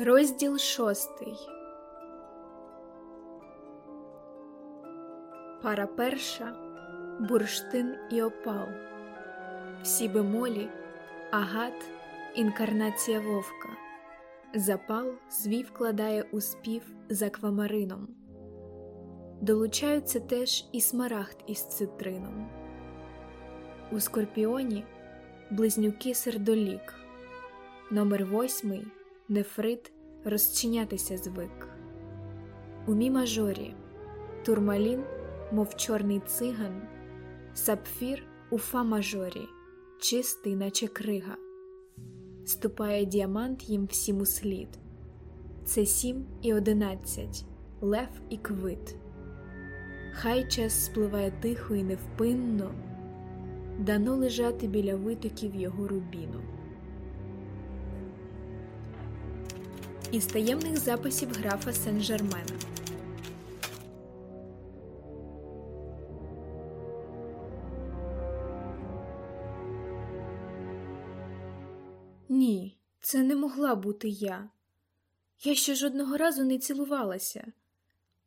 Розділ шостий. Пара перша бурштин і опал. Всі бемолі, агат, інкарнація вовка. Запал звій вкладає у спів з аквамарином. Долучаються теж і смарагд із цитрином. У скорпіоні близнюки сердолік. Номер восьмий нефрит розчинятися звик. У мі мажорі турмалін, мов чорний циган, сапфір у фа мажорі, чистий, наче крига. Ступає діамант їм всім у слід. Це сім і одинадцять, лев і квит. Хай час спливає тихо і невпинно, дано лежати біля витоків його рубіну. Із таємних записів графа Сен-Жермена. Ні, це не могла бути я. Я ще жодного разу не цілувалася.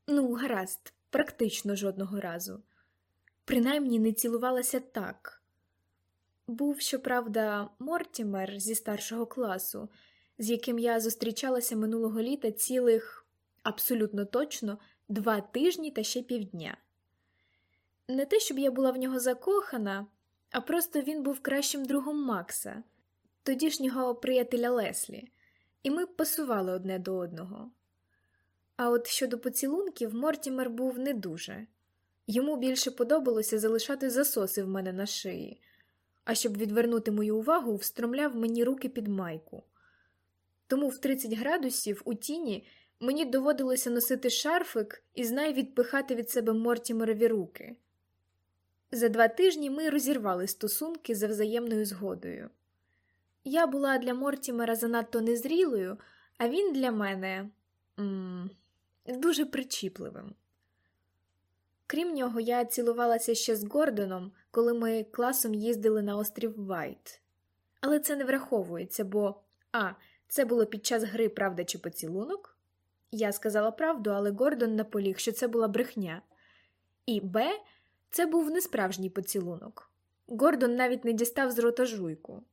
Ну, гаразд, практично жодного разу. Принаймні не цілувалася так. Був, щоправда, Мортімер зі старшого класу з яким я зустрічалася минулого літа цілих абсолютно точно два тижні та ще півдня. Не те, щоб я була в нього закохана, а просто він був кращим другом Макса, тодішнього приятеля Леслі, і ми пасували одне до одного. А от щодо поцілунків, Мортімер був не дуже йому більше подобалося залишати засоси в мене на шиї, а щоб відвернути мою увагу, встромляв мені руки під майку тому в 30 градусів у тіні мені доводилося носити шарфик і знай відпихати від себе Мортімерові руки. За два тижні ми розірвали стосунки за взаємною згодою. Я була для Мортімера занадто незрілою, а він для мене м дуже причіпливим. Крім нього, я цілувалася ще з Гордоном, коли ми класом їздили на острів Вайт. Але це не враховується, бо а. Це було під час гри Правда чи поцілунок. Я сказала правду, але Гордон наполіг, що це була брехня. І Б. Це був несправжній поцілунок. Гордон навіть не дістав з рота жуйку.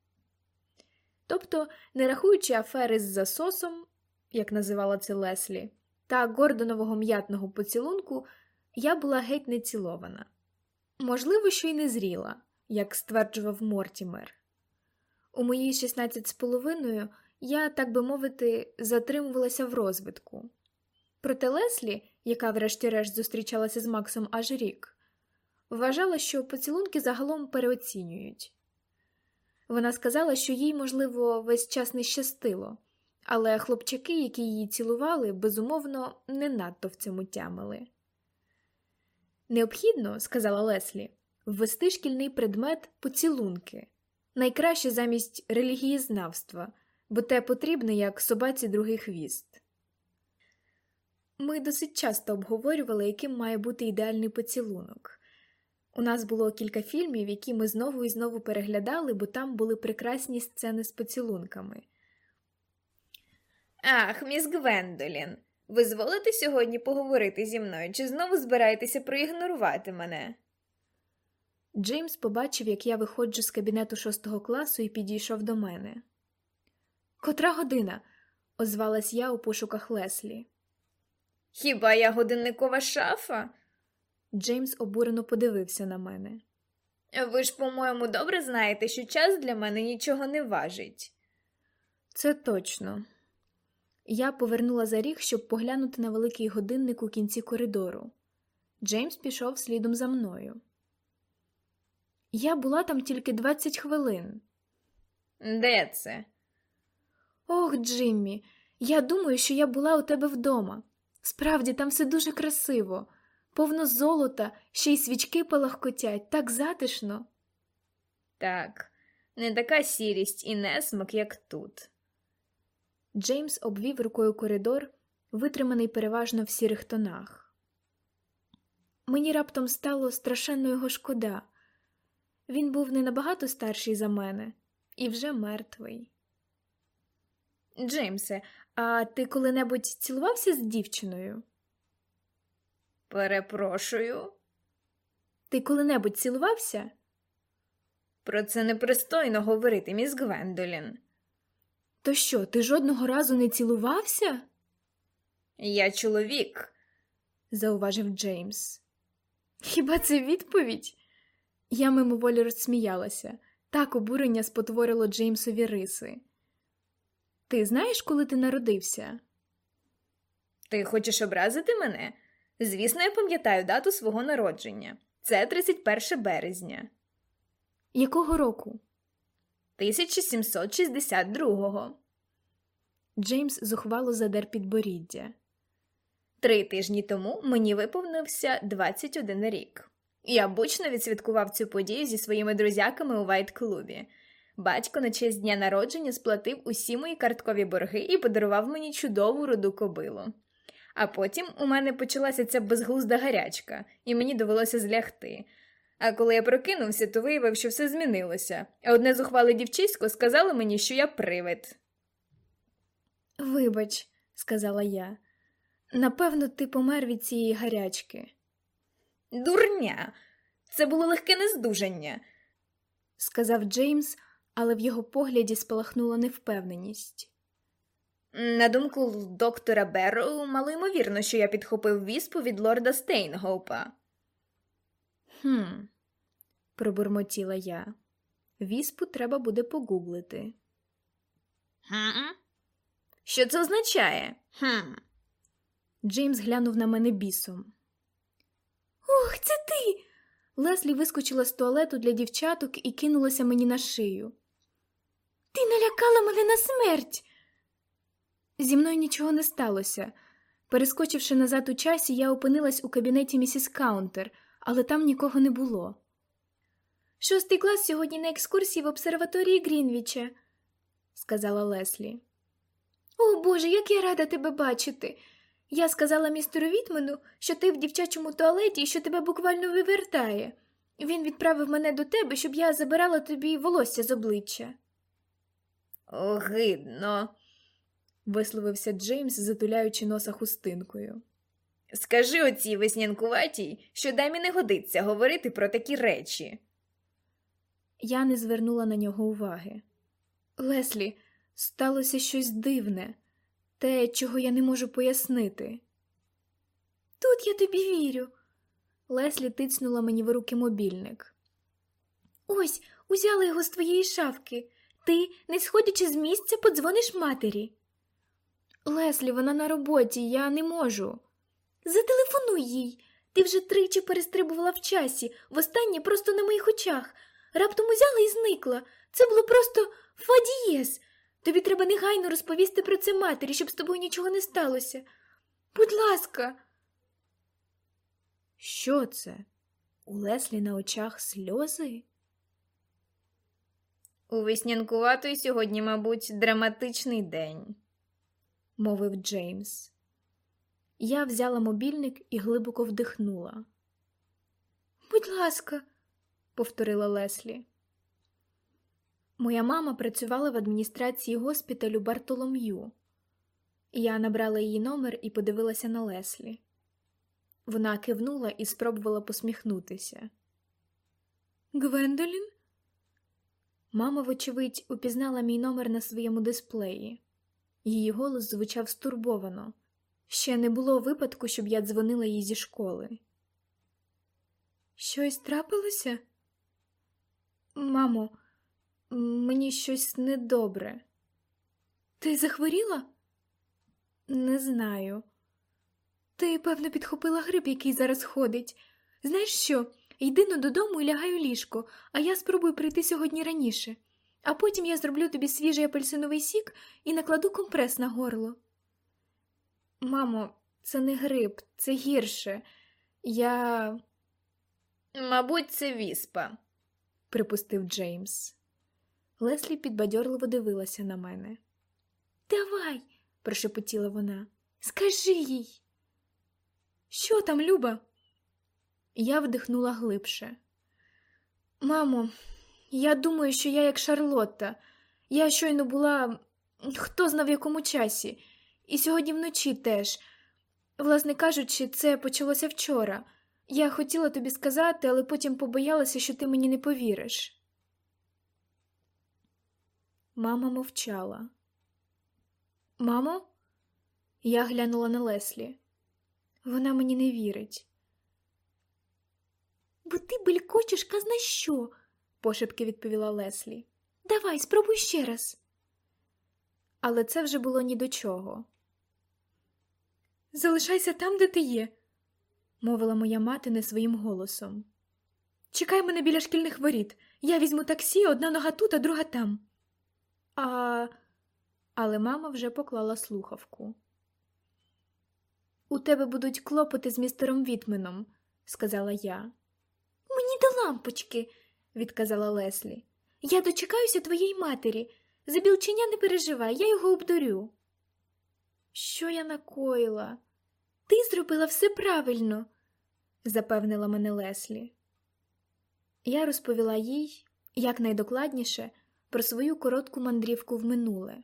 Тобто, не рахуючи афери з засосом, як називала це Леслі, та Гордонового м'ятного поцілунку, я була геть не цілована. Можливо, що й не зріла, як стверджував Мортімер. У моїй 16 з половиною я, так би мовити, затримувалася в розвитку. Проте Леслі, яка врешті-решт зустрічалася з Максом аж рік, вважала, що поцілунки загалом переоцінюють. Вона сказала, що їй, можливо, весь час не щастило, але хлопчаки, які її цілували, безумовно, не надто в цьому тямили. Необхідно, сказала Леслі, ввести шкільний предмет поцілунки найкраще замість релігієзнавства бо те потрібне як собаці другий хвіст. Ми досить часто обговорювали, яким має бути ідеальний поцілунок. У нас було кілька фільмів, які ми знову і знову переглядали, бо там були прекрасні сцени з поцілунками. Ах, міс Гвендолін, ви зволите сьогодні поговорити зі мною, чи знову збираєтеся проігнорувати мене? Джеймс побачив, як я виходжу з кабінету шостого класу і підійшов до мене. Котра година? озвалась я у пошуках Леслі. Хіба я годинникова шафа? Джеймс обурено подивився на мене. Ви ж, по-моєму, добре знаєте, що час для мене нічого не важить. Це точно. Я повернула за ріг, щоб поглянути на великий годинник у кінці коридору. Джеймс пішов слідом за мною. Я була там тільки 20 хвилин. Де це? Ох, Джиммі, я думаю, що я була у тебе вдома. Справді, там все дуже красиво, повно золота, ще й свічки палахкотять, так затишно. Так, не така сірість і несмак, як тут. Джеймс обвів рукою коридор, витриманий переважно в сірих тонах. Мені раптом стало страшенно його шкода. Він був не набагато старший за мене і вже мертвий. Джеймсе, а ти коли-небудь цілувався з дівчиною? Перепрошую. Ти коли-небудь цілувався? Про це непристойно говорити, міс Гвендолін. То що, ти жодного разу не цілувався? Я чоловік. зауважив Джеймс. Хіба це відповідь? Я мимоволі розсміялася. Так обурення спотворило Джеймсові риси. Ти знаєш, коли ти народився? Ти хочеш образити мене? Звісно, я пам'ятаю дату свого народження. Це 31 березня. Якого року? 1762-го. Джеймс зухвало задер підборіддя. Три тижні тому мені виповнився 21 рік. Я бучно відсвяткував цю подію зі своїми друзяками у Вайт-клубі. Батько на честь дня народження сплатив усі мої карткові борги і подарував мені чудову руду кобилу. А потім у мене почалася ця безглузда гарячка, і мені довелося злягти. А коли я прокинувся, то виявив, що все змінилося. А одне зухвале дівчисько сказало мені, що я привид. Вибач, сказала я. Напевно, ти помер від цієї гарячки, Дурня! Це було легке нездужання. сказав Джеймс, але в його погляді спалахнула невпевненість. На думку доктора Берроу, мало ймовірно, що я підхопив віспу від лорда Стейнгоупа. Хм, пробурмотіла я. Віспу треба буде погуглити. Хм? Що це означає? Хм. Джеймс глянув на мене бісом. Ох, це ти. Леслі вискочила з туалету для дівчаток і кинулася мені на шию. Ти налякала мене на смерть. Зі мною нічого не сталося. Перескочивши назад у часі, я опинилась у кабінеті місіс Каунтер, але там нікого не було. Шостий клас сьогодні на екскурсії в обсерваторії Грінвіча, сказала Леслі. О Боже, як я рада тебе бачити. Я сказала містеру Вітмену, що ти в дівчачому туалеті і що тебе буквально вивертає. Він відправив мене до тебе, щоб я забирала тобі волосся з обличчя, Огидно. висловився Джеймс, затуляючи носа хустинкою. Скажи оцій веснянкуватій, що дамі не годиться говорити про такі речі. Я не звернула на нього уваги. Леслі, сталося щось дивне, те, чого я не можу пояснити. Тут я тобі вірю. Леслі тицнула мені в руки мобільник. Ось, узяла його з твоєї шафки. Ти, не сходячи з місця, подзвониш матері. Леслі, вона на роботі, я не можу. Зателефонуй їй. Ти вже тричі перестрибувала в часі, востаннє просто на моїх очах. Раптом узяла і зникла. Це було просто фадієс. Тобі треба негайно розповісти про це матері, щоб з тобою нічого не сталося. Будь ласка. Що це? У Леслі на очах сльози? У веснянкуватої сьогодні, мабуть, драматичний день. мовив Джеймс. Я взяла мобільник і глибоко вдихнула. Будь ласка, повторила Леслі. Моя мама працювала в адміністрації госпіталю Бартолом'ю. Я набрала її номер і подивилася на Леслі. Вона кивнула і спробувала посміхнутися. Гвендолін? Мама, вочевидь, упізнала мій номер на своєму дисплеї. Її голос звучав стурбовано. Ще не було випадку, щоб я дзвонила їй зі школи. Щось трапилося? Мамо, мені щось недобре. Ти захворіла? Не знаю. Ти, певно, підхопила грип, який зараз ходить. Знаєш що? Йди но додому і лягай у ліжко, а я спробую прийти сьогодні раніше. А потім я зроблю тобі свіжий апельсиновий сік і накладу компрес на горло. Мамо, це не грип, це гірше. Я. Мабуть, це віспа. припустив Джеймс. Леслі підбадьорливо дивилася на мене. Давай, прошепотіла вона. Скажи їй. Що там, Люба? Я вдихнула глибше. Мамо, я думаю, що я як Шарлотта. Я щойно була Хто знав в якому часі? І сьогодні вночі теж. Власне кажучи, це почалося вчора. Я хотіла тобі сказати, але потім побоялася, що ти мені не повіриш. Мама мовчала. Мамо? Я глянула на Леслі. Вона мені не вірить. Бо ти белькочеш казна що, пошепки відповіла Леслі. Давай, спробуй ще раз. Але це вже було ні до чого. Залишайся там, де ти є, мовила моя мати не своїм голосом. Чекай мене біля шкільних воріт. Я візьму таксі, одна нога тут, а друга там. А... Але мама вже поклала слухавку. У тебе будуть клопоти з містером Вітменом, сказала я. До лампочки, відказала Леслі. Я дочекаюся твоєї матері. За білченя не переживай, я його обдурю. Що я накоїла? Ти зробила все правильно, запевнила мене Леслі. Я розповіла їй якнайдокладніше про свою коротку мандрівку в минуле.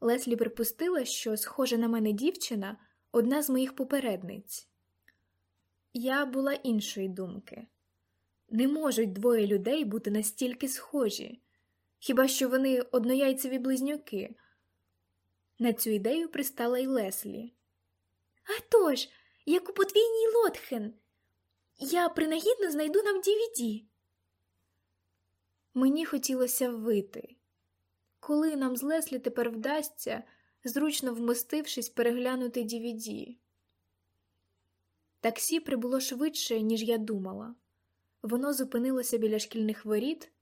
Леслі припустила, що схожа на мене дівчина одна з моїх попередниць. Я була іншої думки не можуть двоє людей бути настільки схожі, хіба що вони однояйцеві близнюки. На цю ідею пристала й Леслі. «А тож, як у подвійній Лотхен, я принагідно знайду нам DVD». Мені хотілося вити. Коли нам з Леслі тепер вдасться, зручно вмостившись, переглянути DVD. Таксі прибуло швидше, ніж я думала. Воно зупинилося біля шкільних воріт,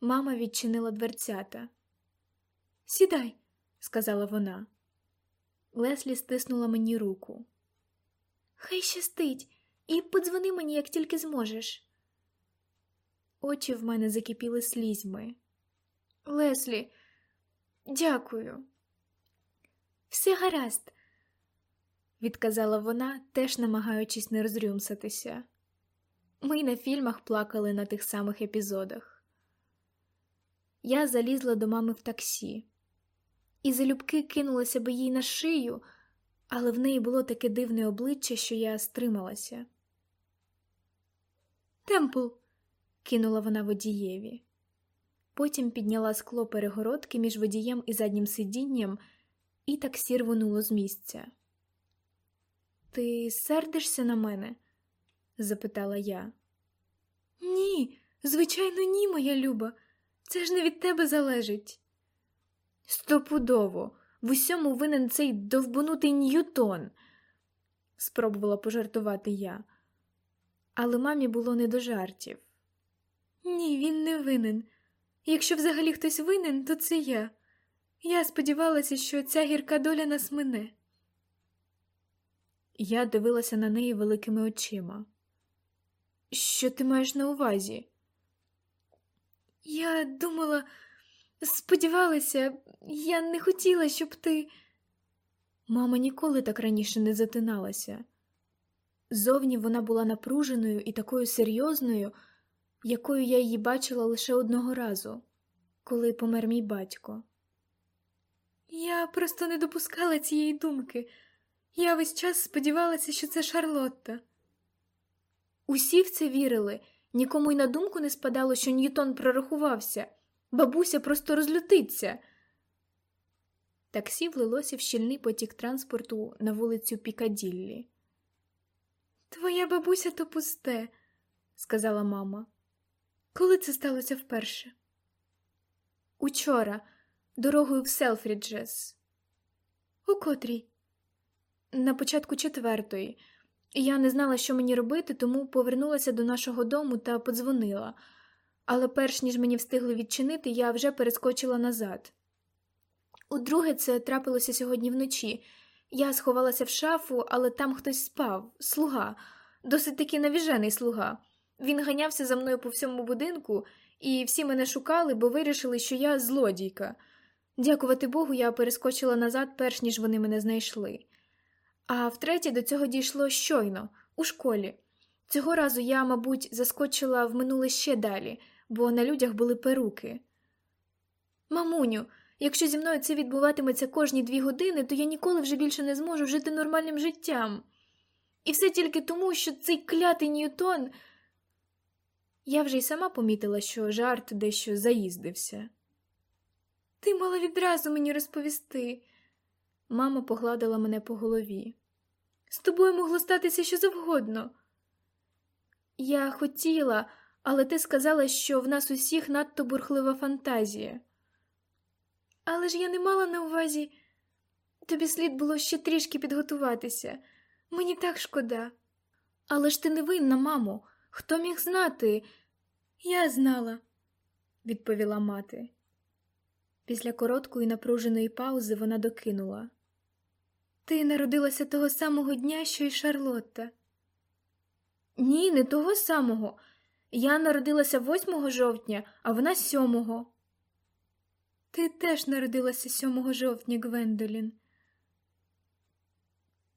мама відчинила дверцята. Сідай, сказала вона. Леслі стиснула мені руку. Хай щастить, і подзвони мені, як тільки зможеш. Очі в мене закипіли слізьми. Леслі, дякую. Все гаразд, відказала вона, теж намагаючись не розрюмсатися. Ми й на фільмах плакали на тих самих епізодах. Я залізла до мами в таксі і залюбки кинулася би їй на шию, але в неї було таке дивне обличчя, що я стрималася. Темпл, кинула вона водієві. Потім підняла скло перегородки між водієм і заднім сидінням, і таксі рвонуло з місця. Ти сердишся на мене? Запитала я. Ні, звичайно, ні, моя люба. Це ж не від тебе залежить. Стопудово, в усьому винен цей довбанутий Ньютон, спробувала пожартувати я. Але мамі було не до жартів. Ні, він не винен. Якщо взагалі хтось винен, то це я. Я сподівалася, що ця гірка доля нас мине. Я дивилася на неї великими очима. Що ти маєш на увазі? Я думала, сподівалася, я не хотіла, щоб ти. Мама ніколи так раніше не затиналася. Зовні вона була напруженою і такою серйозною, якою я її бачила лише одного разу, коли помер мій батько. Я просто не допускала цієї думки. Я весь час сподівалася, що це Шарлотта. Усі в це вірили, нікому й на думку не спадало, що Ньютон прорахувався, бабуся просто розлютиться. Таксі влилося в щільний потік транспорту на вулицю Пікаділлі. Твоя бабуся то пусте, сказала мама. Коли це сталося вперше? Учора, дорогою в Селфріджес. У котрій? На початку четвертої. Я не знала, що мені робити, тому повернулася до нашого дому та подзвонила. Але перш ніж мені встигли відчинити, я вже перескочила назад. Удруге, це трапилося сьогодні вночі. Я сховалася в шафу, але там хтось спав, слуга, досить таки навіжений слуга. Він ганявся за мною по всьому будинку, і всі мене шукали, бо вирішили, що я злодійка. Дякувати Богу, я перескочила назад, перш ніж вони мене знайшли. А втретє, до цього дійшло щойно, у школі. Цього разу я, мабуть, заскочила в минуле ще далі, бо на людях були перуки. Мамуню, Якщо зі мною це відбуватиметься кожні дві години, то я ніколи вже більше не зможу жити нормальним життям. І все тільки тому, що цей клятий Ньютон. Я вже й сама помітила, що жарт дещо заїздився. Ти мала відразу мені розповісти. Мама погладила мене по голові. З тобою могло статися що завгодно. Я хотіла, але ти сказала, що в нас усіх надто бурхлива фантазія. Але ж я не мала на увазі. Тобі слід було ще трішки підготуватися. Мені так шкода. Але ж ти не винна, мамо. Хто міг знати? Я знала, відповіла мати. Після короткої напруженої паузи вона докинула. Ти народилася того самого дня, що й Шарлотта. Ні, не того самого. Я народилася 8 жовтня, а вона 7. Ти теж народилася 7 жовтня, Гвендолін.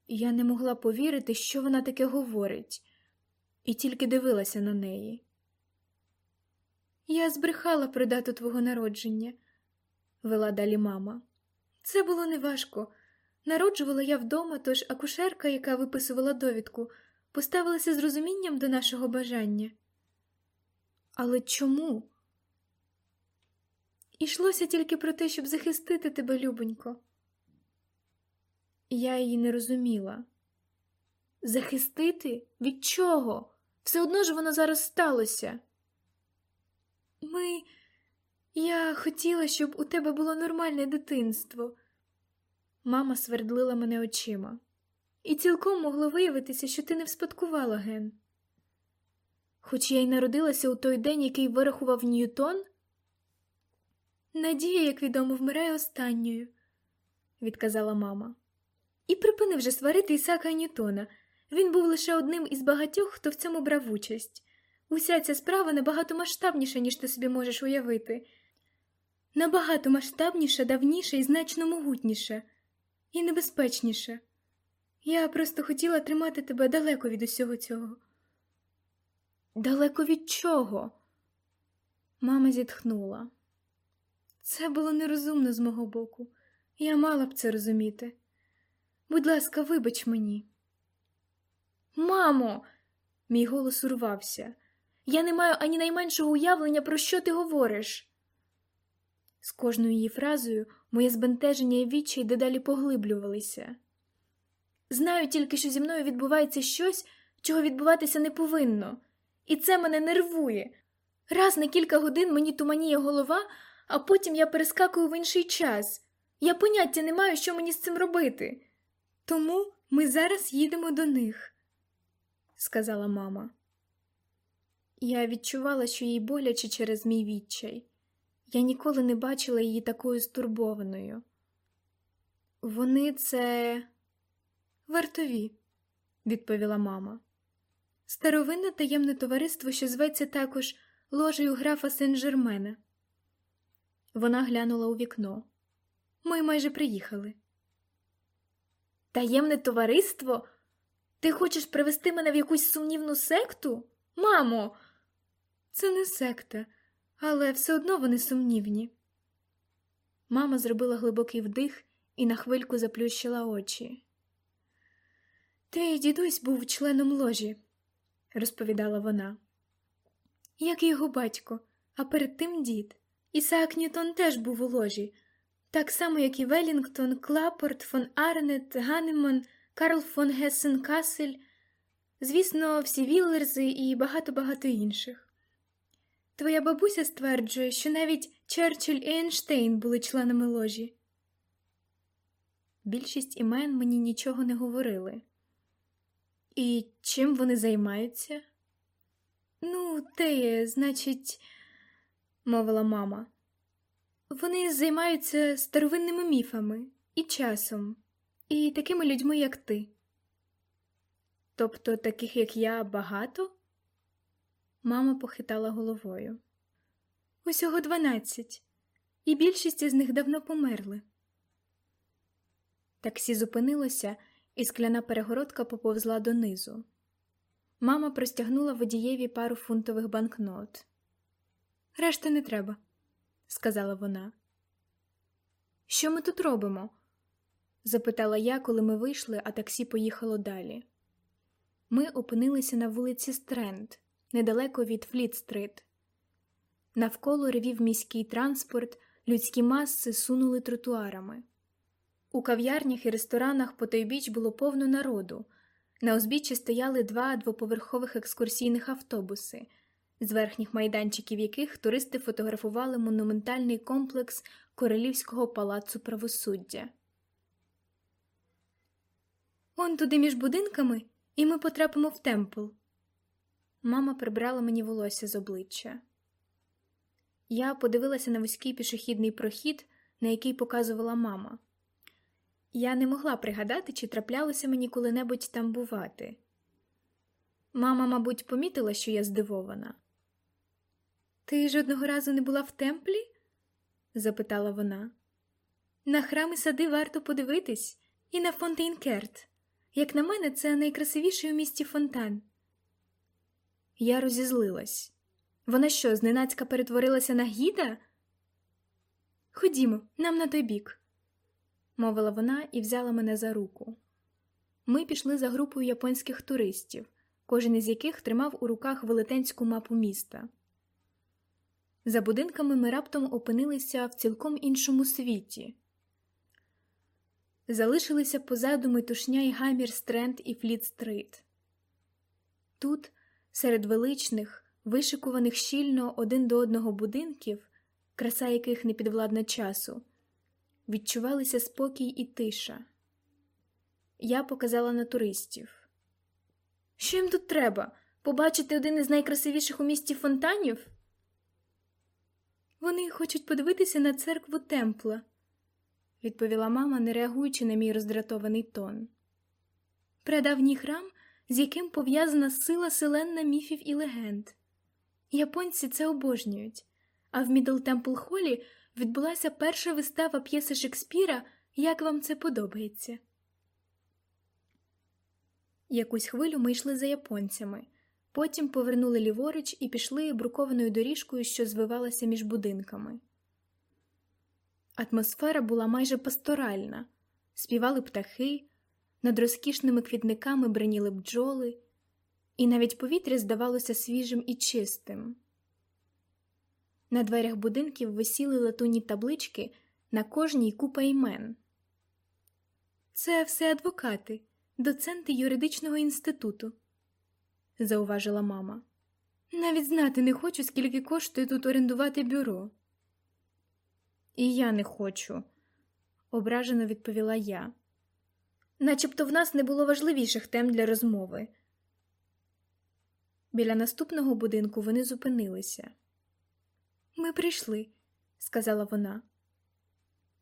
Я не могла повірити, що вона таке говорить, і тільки дивилася на неї. Я збрехала про дату твого народження, вела далі мама. Це було неважко. Народжувала я вдома, тож акушерка, яка виписувала довідку, поставилася з розумінням до нашого бажання. Але чому? Ішлося тільки про те, щоб захистити тебе, любонько. Я її не розуміла. Захистити? Від чого? Все одно ж воно зараз сталося. Ми. Я хотіла, щоб у тебе було нормальне дитинство. Мама свердлила мене очима. І цілком могло виявитися, що ти не вспадкувала ген. Хоч я й народилася у той день, який вирахував Ньютон. Надія, як відомо, вмирає останньою, відказала мама. І припини вже сварити Ісака Ньютона. Він був лише одним із багатьох, хто в цьому брав участь. Уся ця справа набагато масштабніша, ніж ти собі можеш уявити. Набагато масштабніша, давніша і значно могутніша, і небезпечніша. Я просто хотіла тримати тебе далеко від усього цього. Далеко від чого? Мама зітхнула. Це було нерозумно з мого боку. Я мала б це розуміти. Будь ласка, вибач мені. Мамо, мій голос урвався. Я не маю ані найменшого уявлення, про що ти говориш. З кожною її фразою моє збентеження і відчай дедалі поглиблювалися. Знаю тільки, що зі мною відбувається щось, чого відбуватися не повинно, і це мене нервує. Раз на кілька годин мені туманіє голова, а потім я перескакую в інший час. Я поняття не маю, що мені з цим робити. Тому ми зараз їдемо до них, сказала мама. Я відчувала, що їй боляче через мій відчай. Я ніколи не бачила її такою стурбованою. Вони це вартові, відповіла мама. Старовинне таємне товариство, що зветься також ложею графа Сен-Жермена. Вона глянула у вікно. Ми майже приїхали. Таємне товариство? Ти хочеш привести мене в якусь сумнівну секту? Мамо, це не секта, але все одно вони сумнівні. Мама зробила глибокий вдих і на хвильку заплющила очі. Твій дідусь був членом ложі, розповідала вона. Як і його батько, а перед тим дід. Ісаак Ньютон теж був у ложі, так само, як і Велінгтон, Клапорт, фон Арнет, Ганеман, Карл фон Гессен Касель, звісно, всі Віллерзи і багато-багато інших. Твоя бабуся стверджує, що навіть Черчилль і Ейнштейн були членами ложі. Більшість імен мені нічого не говорили. І чим вони займаються? Ну, те, значить, мовила мама. Вони займаються старовинними міфами і часом, і такими людьми, як ти. Тобто таких, як я, багато? Мама похитала головою. Усього дванадцять, і більшість із них давно померли. Таксі зупинилося, і скляна перегородка поповзла донизу. Мама простягнула водієві пару фунтових банкнот. Решти не треба, сказала вона. Що ми тут робимо? запитала я, коли ми вийшли, а таксі поїхало далі. Ми опинилися на вулиці Стренд, недалеко від Фліт-стрит. Навколо ревів міський транспорт, людські маси сунули тротуарами. У кав'ярнях і ресторанах по той біч було повно народу. На узбіччі стояли два двоповерхових екскурсійних автобуси, з верхніх майданчиків яких туристи фотографували монументальний комплекс Королівського палацу правосуддя. Он туди між будинками, і ми потрапимо в темпл. Мама прибрала мені волосся з обличчя. Я подивилася на вузький пішохідний прохід, на який показувала мама. Я не могла пригадати, чи траплялося мені коли-небудь там бувати. Мама, мабуть, помітила, що я здивована. Ти жодного разу не була в темплі? запитала вона. На храми сади варто подивитись, і на Фонтейнкерт. Як на мене, це найкрасивіший у місті фонтан. Я розізлилась. Вона що, зненацька перетворилася на гіда? Ходімо, нам на той бік, мовила вона і взяла мене за руку. Ми пішли за групою японських туристів, кожен із яких тримав у руках велетенську мапу міста. За будинками ми раптом опинилися в цілком іншому світі. Залишилися позаду метушня й гамір Стренд і Фліт-стрит. Тут, серед величних, вишикуваних щільно один до одного будинків, краса яких не підвладна часу, відчувалися спокій і тиша. Я показала на туристів. Що їм тут треба? Побачити один із найкрасивіших у місті фонтанів? Вони хочуть подивитися на церкву темпла, відповіла мама, не реагуючи на мій роздратований тон. Прадавній храм, з яким пов'язана сила селенна міфів і легенд. Японці це обожнюють, а в Мідл Темпл Холі відбулася перша вистава п'єси Шекспіра Як вам це подобається. Якусь хвилю ми йшли за японцями, потім повернули ліворуч і пішли брукованою доріжкою, що звивалася між будинками. Атмосфера була майже пасторальна, співали птахи, над розкішними квітниками браніли бджоли, і навіть повітря здавалося свіжим і чистим. На дверях будинків висіли латунні таблички на кожній купа імен. Це все адвокати, доценти юридичного інституту, зауважила мама. Навіть знати не хочу, скільки коштує тут орендувати бюро. І я не хочу, ображено відповіла я. Начебто в нас не було важливіших тем для розмови. Біля наступного будинку вони зупинилися. Ми прийшли, сказала вона.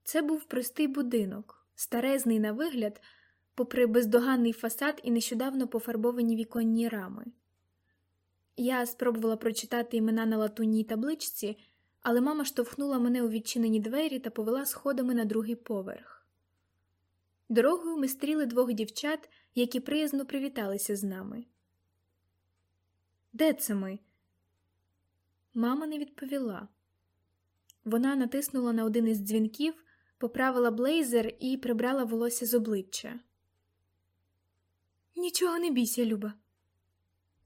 Це був простий будинок, старезний на вигляд, попри бездоганний фасад і нещодавно пофарбовані віконні рами. Я спробувала прочитати імена на латунній табличці, але мама штовхнула мене у відчинені двері та повела сходами на другий поверх. Дорогою ми стріли двох дівчат, які приязно привіталися з нами. Де це ми? Мама не відповіла. Вона натиснула на один із дзвінків, поправила блейзер і прибрала волосся з обличчя. Нічого не бійся, Люба,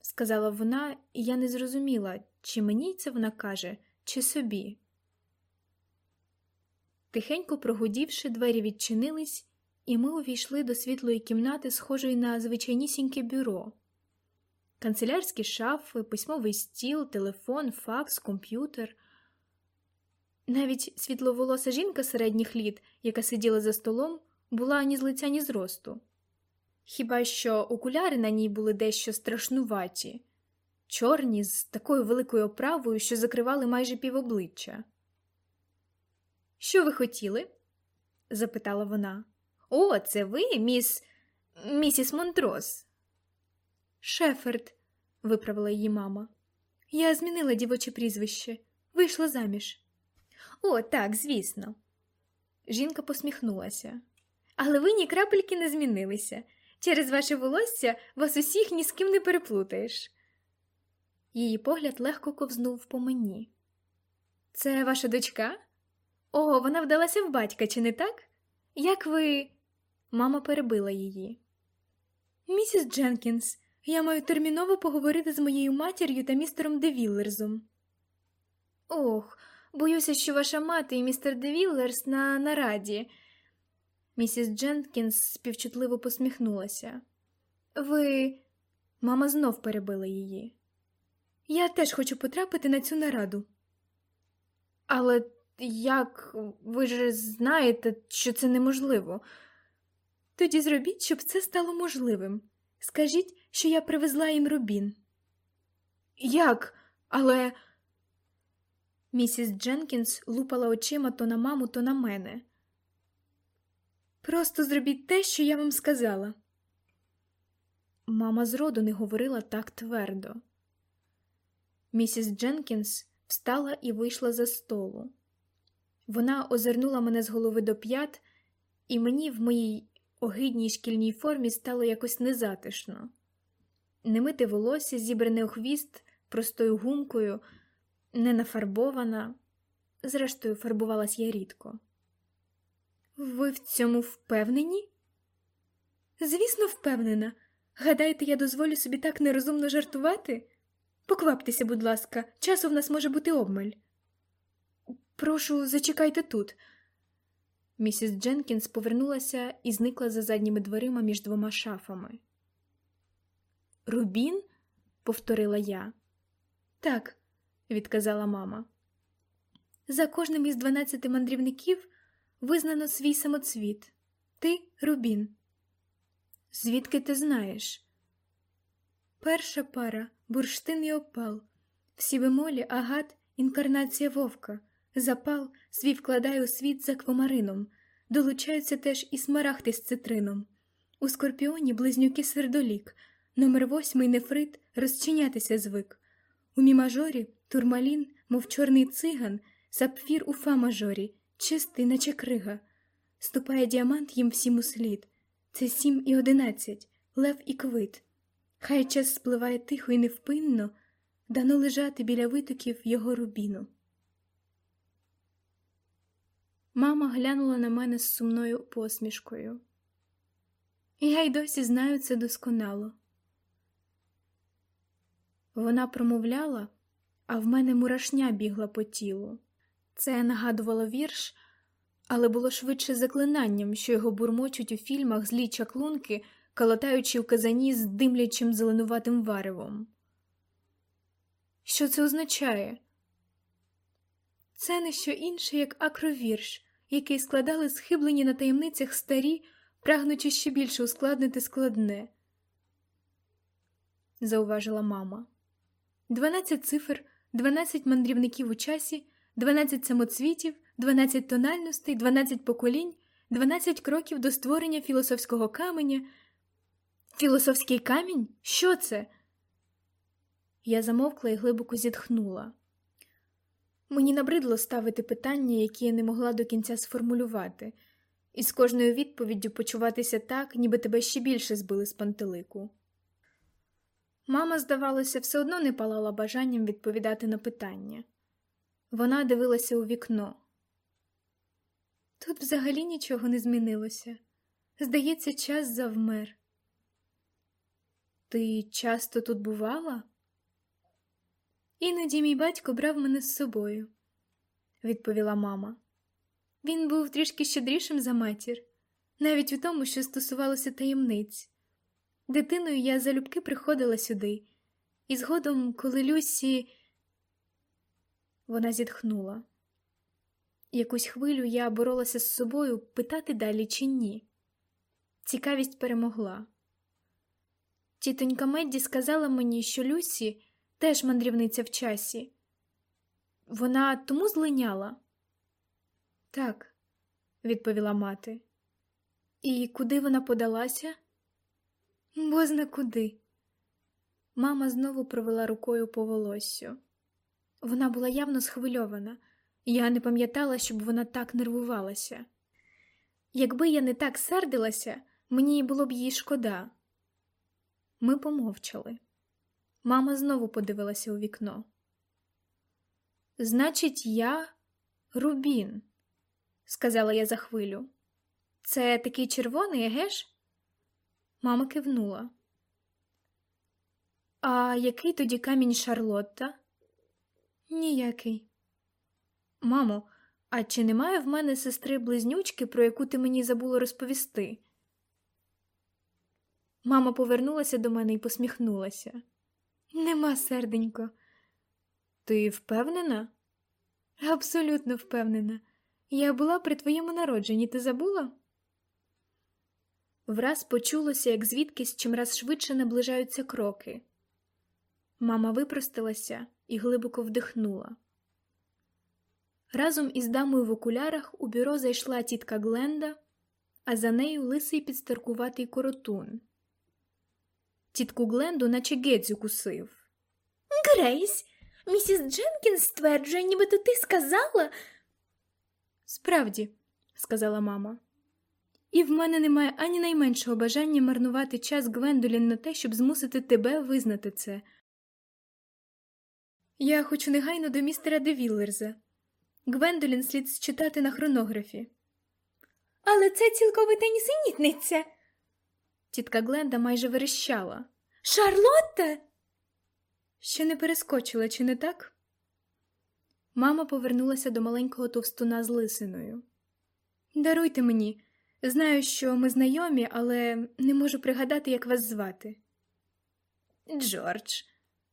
сказала вона, і я не зрозуміла, чи мені це вона каже, чи собі. Тихенько прогудівши, двері відчинились, і ми увійшли до світлої кімнати, схожої на звичайнісіньке бюро. Канцелярські шафи, письмовий стіл, телефон, факс, комп'ютер. Навіть світловолоса жінка середніх літ, яка сиділа за столом, була ні з лиця, ні з росту. Хіба що окуляри на ній були дещо страшнуваті, чорні, з такою великою оправою, що закривали майже півобличчя. Що ви хотіли? запитала вона. О, це ви, міс. місіс Монтрос. Шеферд, виправила її мама. Я змінила дівоче прізвище, вийшла заміж. О, так, звісно. Жінка посміхнулася. Але ви ні крапельки не змінилися. Через ваше волосся вас усіх ні з ким не переплутаєш. Її погляд легко ковзнув по мені. Це ваша дочка? О, вона вдалася в батька, чи не так? Як ви. Мама перебила її. Місіс Дженкінс, я маю терміново поговорити з моєю матір'ю та містером Девіллерзом. Ох, боюся, що ваша мати і містер Девіллерс на нараді. Місіс Дженкінс співчутливо посміхнулася. Ви. Мама знов перебила її. Я теж хочу потрапити на цю нараду. Але як ви ж знаєте, що це неможливо. Тоді зробіть, щоб це стало можливим. Скажіть, що я привезла їм рубін. Як? Але. Місіс Дженкінс лупала очима то на маму, то на мене. Просто зробіть те, що я вам сказала. Мама зроду не говорила так твердо. Місіс Дженкінс встала і вийшла за столу. Вона озирнула мене з голови до п'ят, і мені в моїй огидній шкільній формі стало якось незатишно. Немите волосся, зібране у хвіст простою гумкою, не нафарбована, зрештою, фарбувалась я рідко. Ви в цьому впевнені? Звісно, впевнена. Гадаєте, я дозволю собі так нерозумно жартувати? Покваптеся, будь ласка, часу в нас може бути обмаль. Прошу, зачекайте тут. Місіс Дженкінс повернулася і зникла за задніми дверима між двома шафами. Рубін? повторила я. Так, відказала мама. За кожним із дванадцяти мандрівників визнано свій самоцвіт. Ти Рубін. Звідки ти знаєш? Перша пара бурштин і опал, всі бемолі, агат, інкарнація вовка, запал свій вкладає у світ за аквамарином, долучаються теж і смарахти з цитрином. У скорпіоні близнюки сердолік, номер восьмий нефрит розчинятися звик. У мі-мажорі турмалін, мов чорний циган, сапфір у фа-мажорі, чистий, наче крига. Ступає діамант їм всім у слід. Це сім і одинадцять, лев і квит. Хай час спливає тихо і невпинно, дано лежати біля витоків його рубіну. Мама глянула на мене з сумною посмішкою. Я й досі знаю це досконало. Вона промовляла, а в мене мурашня бігла по тілу. Це нагадувало вірш, але було швидше заклинанням, що його бурмочуть у фільмах злі чаклунки, калатаючи в казані з димлячим зеленуватим варевом. Що це означає? Це не що інше, як акровірш, який складали схиблені на таємницях старі, прагнучи ще більше ускладнити складне, зауважила мама. Дванадцять цифр, дванадцять мандрівників у часі, дванадцять самоцвітів, дванадцять тональностей, дванадцять поколінь, дванадцять кроків до створення філософського каменя. Філософський камінь? Що це? Я замовкла і глибоко зітхнула. Мені набридло ставити питання, які я не могла до кінця сформулювати, і з кожною відповіддю почуватися так, ніби тебе ще більше збили з пантелику. Мама, здавалося, все одно не палала бажанням відповідати на питання. Вона дивилася у вікно. Тут взагалі нічого не змінилося. Здається, час завмер. Ти часто тут бувала? Іноді мій батько брав мене з собою, відповіла мама. Він був трішки щедрішим за матір, навіть у тому, що стосувалося таємниць. Дитиною я залюбки приходила сюди, і згодом, коли Люсі. Вона зітхнула. Якусь хвилю я боролася з собою питати далі чи ні. Цікавість перемогла. Тітонька Медді сказала мені, що Люсі теж мандрівниця в часі. Вона тому злиняла? Так, відповіла мати. І куди вона подалася? Бозна куди. Мама знову провела рукою по волоссю. Вона була явно схвильована, я не пам'ятала, щоб вона так нервувалася. Якби я не так сердилася, мені було б їй шкода. Ми помовчали. Мама знову подивилася у вікно. Значить, я Рубін, сказала я за хвилю. Це такий червоний, егеш? Мама кивнула. А який тоді камінь Шарлотта? Ніякий. Мамо, а чи немає в мене сестри близнючки, про яку ти мені забула розповісти? Мама повернулася до мене і посміхнулася. Нема, серденько. Ти впевнена? Абсолютно впевнена. Я була при твоєму народженні, ти забула? Враз почулося, як звідкись чимраз швидше наближаються кроки. Мама випростилася і глибоко вдихнула. Разом із дамою в окулярах у бюро зайшла тітка Гленда, а за нею лисий підстаркуватий коротун. Тітку Гленду, наче геть укусив. Грейс, місіс Дженкінс стверджує, нібито ти сказала. Справді, сказала мама. І в мене немає ані найменшого бажання марнувати час Гвендолін на те, щоб змусити тебе визнати це. Я хочу негайно до містера Девіллерза. Гвендолін слід считати на хронографі. Але це цілковита нісенітниця. Тітка Гленда майже верещала. Шарлотта. Ще не перескочила, чи не так? Мама повернулася до маленького товстуна з лисиною. Даруйте мені. Знаю, що ми знайомі, але не можу пригадати, як вас звати. Джордж,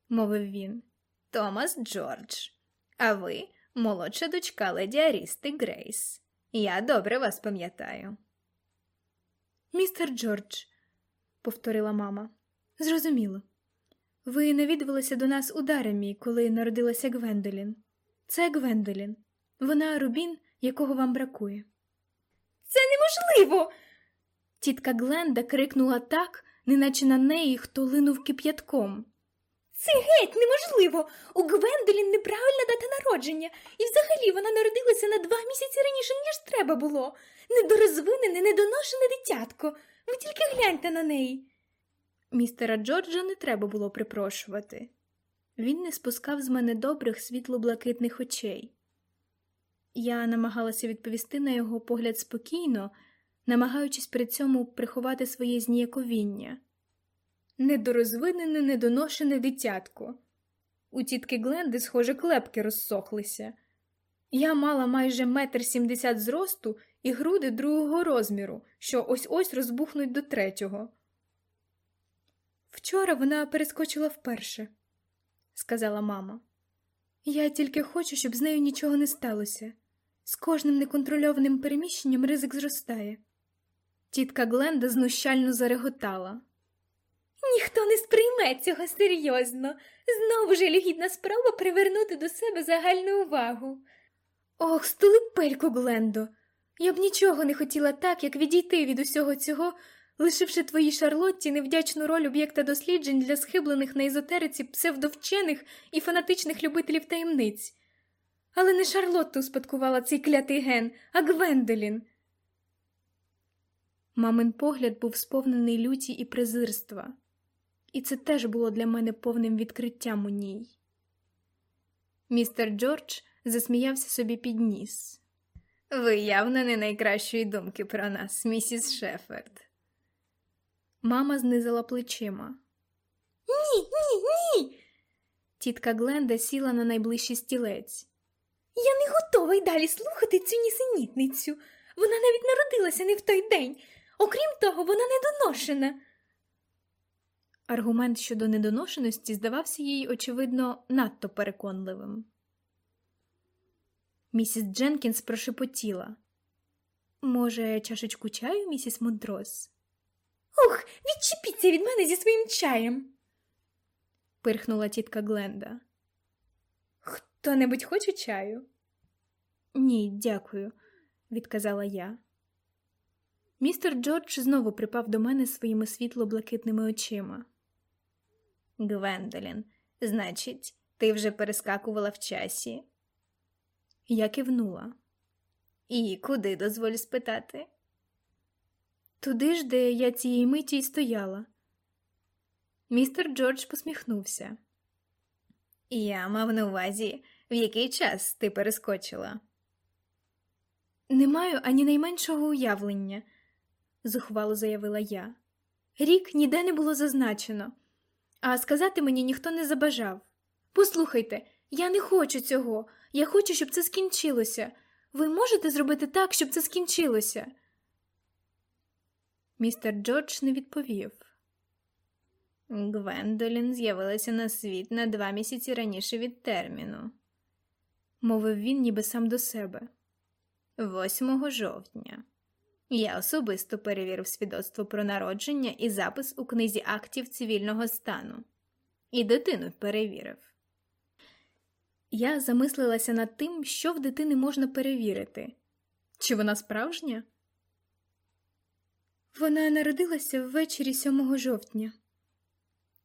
мовив він. Томас Джордж. А ви молодша дочка леді Арісти Грейс. Я добре вас пам'ятаю. Містер Джордж, повторила мама. Зрозуміло. Ви навідувалися до нас у Даремі, коли народилася Гвендолін. Це Гвендолін. Вона Рубін, якого вам бракує. Це неможливо. Тітка Гленда крикнула так, неначе на неї хто линув кип'ятком. Це геть неможливо. У Гвендолін неправильна дата народження, і взагалі вона народилася на два місяці раніше, ніж треба було. Недорозвинене, недоношене дитятко. Ви тільки гляньте на неї. Містера Джорджа не треба було припрошувати. Він не спускав з мене добрих світло-блакитних очей. Я намагалася відповісти на його погляд спокійно, намагаючись при цьому приховати своє зніяковіння. Недорозвинене, недоношене дитятко. У тітки Гленди, схоже, клепки розсохлися. Я мала майже метр сімдесят зросту і груди другого розміру, що ось ось розбухнуть до третього. Вчора вона перескочила вперше, сказала мама. Я тільки хочу, щоб з нею нічого не сталося. З кожним неконтрольованим переміщенням ризик зростає. Тітка Гленда знущально зареготала. Ніхто не сприйме цього серйозно. Знову жалюгідна спроба привернути до себе загальну увагу. Ох, столипельку, Глендо. Я б нічого не хотіла так, як відійти від усього цього, лишивши твоїй Шарлотті невдячну роль об'єкта досліджень для схиблених на езотериці псевдовчених і фанатичних любителів таємниць. Але не Шарлотту успадкувала цей клятий ген, а Гвендолін. Мамин погляд був сповнений люті і презирства, і це теж було для мене повним відкриттям у ній. Містер Джордж засміявся собі під ніс. Ви явно не найкращої думки про нас, місіс Шеферд. Мама знизила плечима. Ні, ні, ні. Тітка Гленда сіла на найближчий стілець. Я не готова й далі слухати цю нісенітницю. Вона навіть народилася не в той день. Окрім того, вона недоношена. Аргумент щодо недоношеності здавався їй, очевидно, надто переконливим. Місіс Дженкінс прошепотіла. Може, чашечку чаю, місіс Монтрос? Ух, відчепіться від мене зі своїм чаєм. пирхнула тітка Гленда. Хто небудь хоче чаю? Ні, дякую, відказала я. Містер Джордж знову припав до мене своїми світло-блакитними очима. Гвендолін, значить, ти вже перескакувала в часі? Я кивнула. І куди дозволь спитати? Туди ж, де я цієї миті й стояла. Містер Джордж посміхнувся. Я мав на увазі, в який час ти перескочила. Не маю ані найменшого уявлення, зухвало заявила я. Рік ніде не було зазначено, а сказати мені ніхто не забажав. Послухайте, я не хочу цього. Я хочу, щоб це скінчилося. Ви можете зробити так, щоб це скінчилося? Містер Джордж не відповів. Гвендолін з'явилася на світ на два місяці раніше від терміну, мовив він ніби сам до себе. 8 жовтня. Я особисто перевірив свідоцтво про народження і запис у книзі актів цивільного стану. І дитину перевірив. Я замислилася над тим, що в дитини можна перевірити. Чи вона справжня? Вона народилася ввечері 7 жовтня,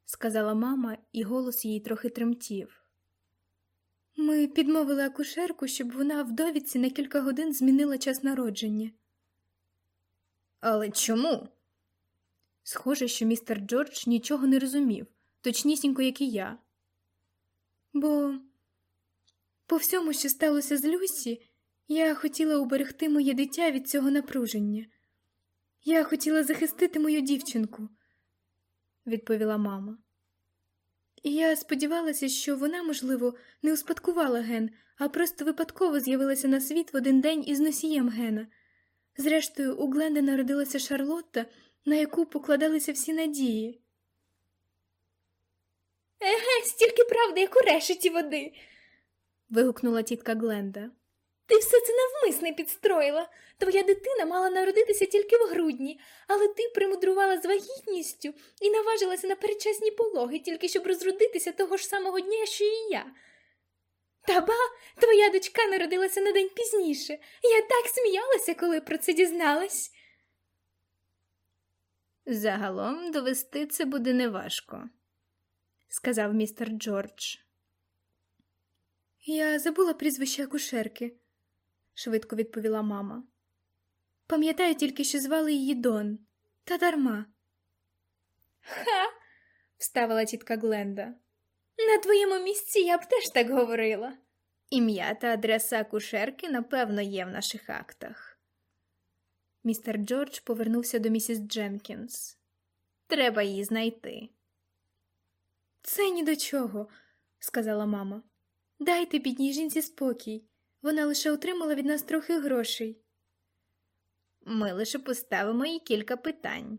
сказала мама, і голос її трохи тремтів. Ми підмовили акушерку, щоб вона в довідці на кілька годин змінила час народження. Але чому? Схоже, що містер Джордж нічого не розумів, точнісінько, як і я. Бо по всьому, що сталося з Люсі, я хотіла уберегти моє дитя від цього напруження. Я хотіла захистити мою дівчинку, відповіла мама. І я сподівалася, що вона, можливо, не успадкувала ген, а просто випадково з'явилася на світ в один день із носієм гена. Зрештою, у Гленда народилася Шарлотта, на яку покладалися всі надії. Еге, стільки правди, як у решеті води. Вигукнула тітка Гленда. Ти все це навмисне підстроїла. Твоя дитина мала народитися тільки в грудні, але ти примудрувала з вагітністю і наважилася на передчасні пологи, тільки щоб розродитися того ж самого дня, що і я. Та ба, твоя дочка народилася на день пізніше. Я так сміялася, коли про це дізналась. Загалом довести це буде неважко, сказав містер Джордж. Я забула прізвище акушерки, швидко відповіла мама. Пам'ятаю тільки, що звали її Дон, та дарма. Ха, вставила тітка Гленда. На твоєму місці я б теж так говорила. Ім'я та адреса акушерки, напевно, є в наших актах. Містер Джордж повернувся до місіс Дженкінс. Треба її знайти. Це ні до чого, сказала мама. Дайте бідній жінці спокій. Вона лише отримала від нас трохи грошей. Ми лише поставимо їй кілька питань,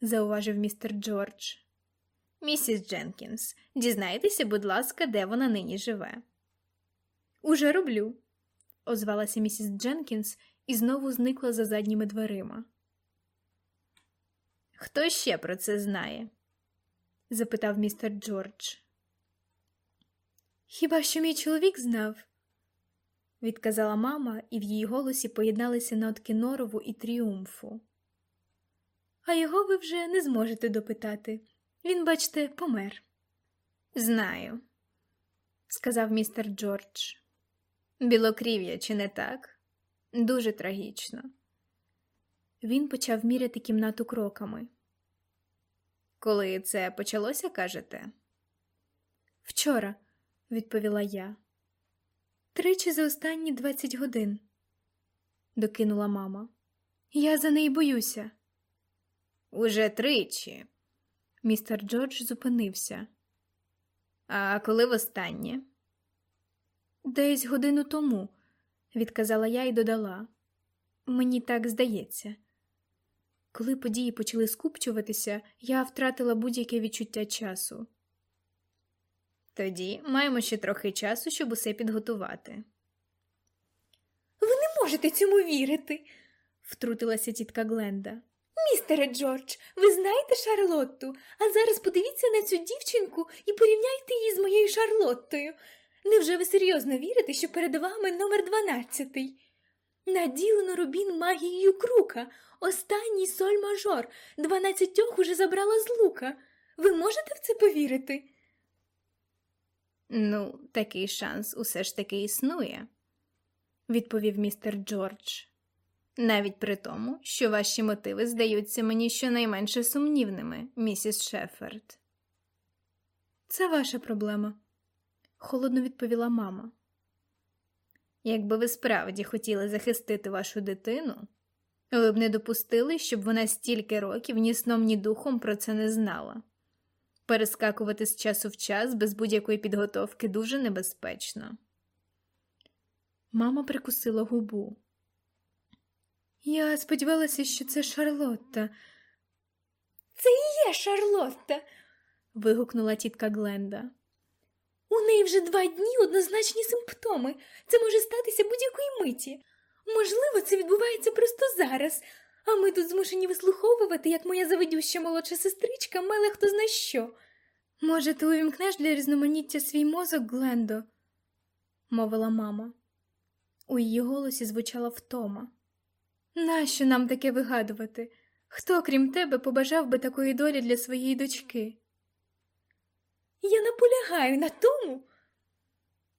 зауважив містер Джордж. Місіс Дженкінс, дізнайтеся, будь ласка, де вона нині живе. Уже роблю, озвалася місіс Дженкінс і знову зникла за задніми дверима. Хто ще про це знає? запитав містер Джордж. Хіба що мій чоловік знав? відказала мама, і в її голосі поєдналися нотки норову і тріумфу. А його ви вже не зможете допитати. Він, бачте, помер. Знаю, сказав містер Джордж. Білокрів'я, чи не так? Дуже трагічно. Він почав міряти кімнату кроками. Коли це почалося, кажете? Вчора, відповіла я. Тричі за останні двадцять годин, докинула мама. Я за неї боюся. Уже тричі. Містер Джордж зупинився. А коли востаннє? Десь годину тому, відказала я і додала. Мені так здається. Коли події почали скупчуватися, я втратила будь-яке відчуття часу. Тоді маємо ще трохи часу, щоб усе підготувати. Ви не можете цьому вірити, втрутилася тітка Гленда. Містере Джордж, ви знаєте Шарлотту, а зараз подивіться на цю дівчинку і порівняйте її з моєю Шарлоттою. Невже ви серйозно вірите, що перед вами номер 12? Наділено рубін магією крука, останній соль мажор, дванадцятьох уже забрала з лука. Ви можете в це повірити? Ну, такий шанс усе ж таки існує, відповів містер Джордж. Навіть при тому, що ваші мотиви здаються мені щонайменше сумнівними, місіс Шеферд. Це ваша проблема, холодно відповіла мама. Якби ви справді хотіли захистити вашу дитину, ви б не допустили, щоб вона стільки років ні сном, ні духом про це не знала. Перескакувати з часу в час без будь-якої підготовки дуже небезпечно. Мама прикусила губу. Я сподівалася, що це Шарлотта, Це і Є Шарлотта. вигукнула тітка Гленда. У неї вже два дні однозначні симптоми. Це може статися будь-якої миті. Можливо, це відбувається просто зараз, а ми тут змушені вислуховувати, як моя завидюща молодша сестричка меле хто зна що. Може, ти увімкнеш для різноманіття свій мозок, Глендо? мовила мама. У її голосі звучала втома. Нащо нам таке вигадувати? Хто, крім тебе, побажав би такої долі для своєї дочки? Я наполягаю на тому.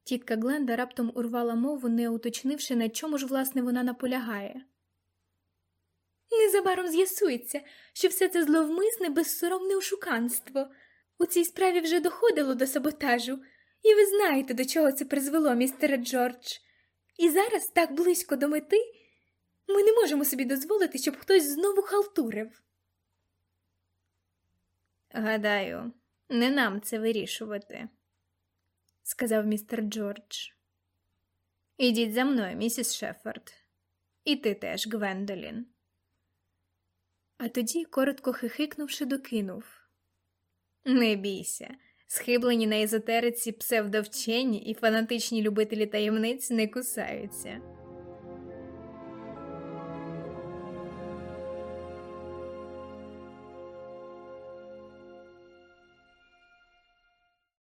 Тітка Гленда раптом урвала мову, не уточнивши, на чому ж, власне, вона наполягає. Незабаром з'ясується, що все це зловмисне, безсоромне ошуканство. У цій справі вже доходило до саботажу, і ви знаєте, до чого це призвело, містере Джордж. І зараз, так близько до мети, ми не можемо собі дозволити, щоб хтось знову халтурив. Гадаю, не нам це вирішувати, сказав містер Джордж. Ідіть за мною, місіс Шеффорд. І ти теж, Гвендолін. А тоді, коротко хихикнувши, докинув. Не бійся, схиблені на езотериці псевдовчені і фанатичні любителі таємниць не кусаються.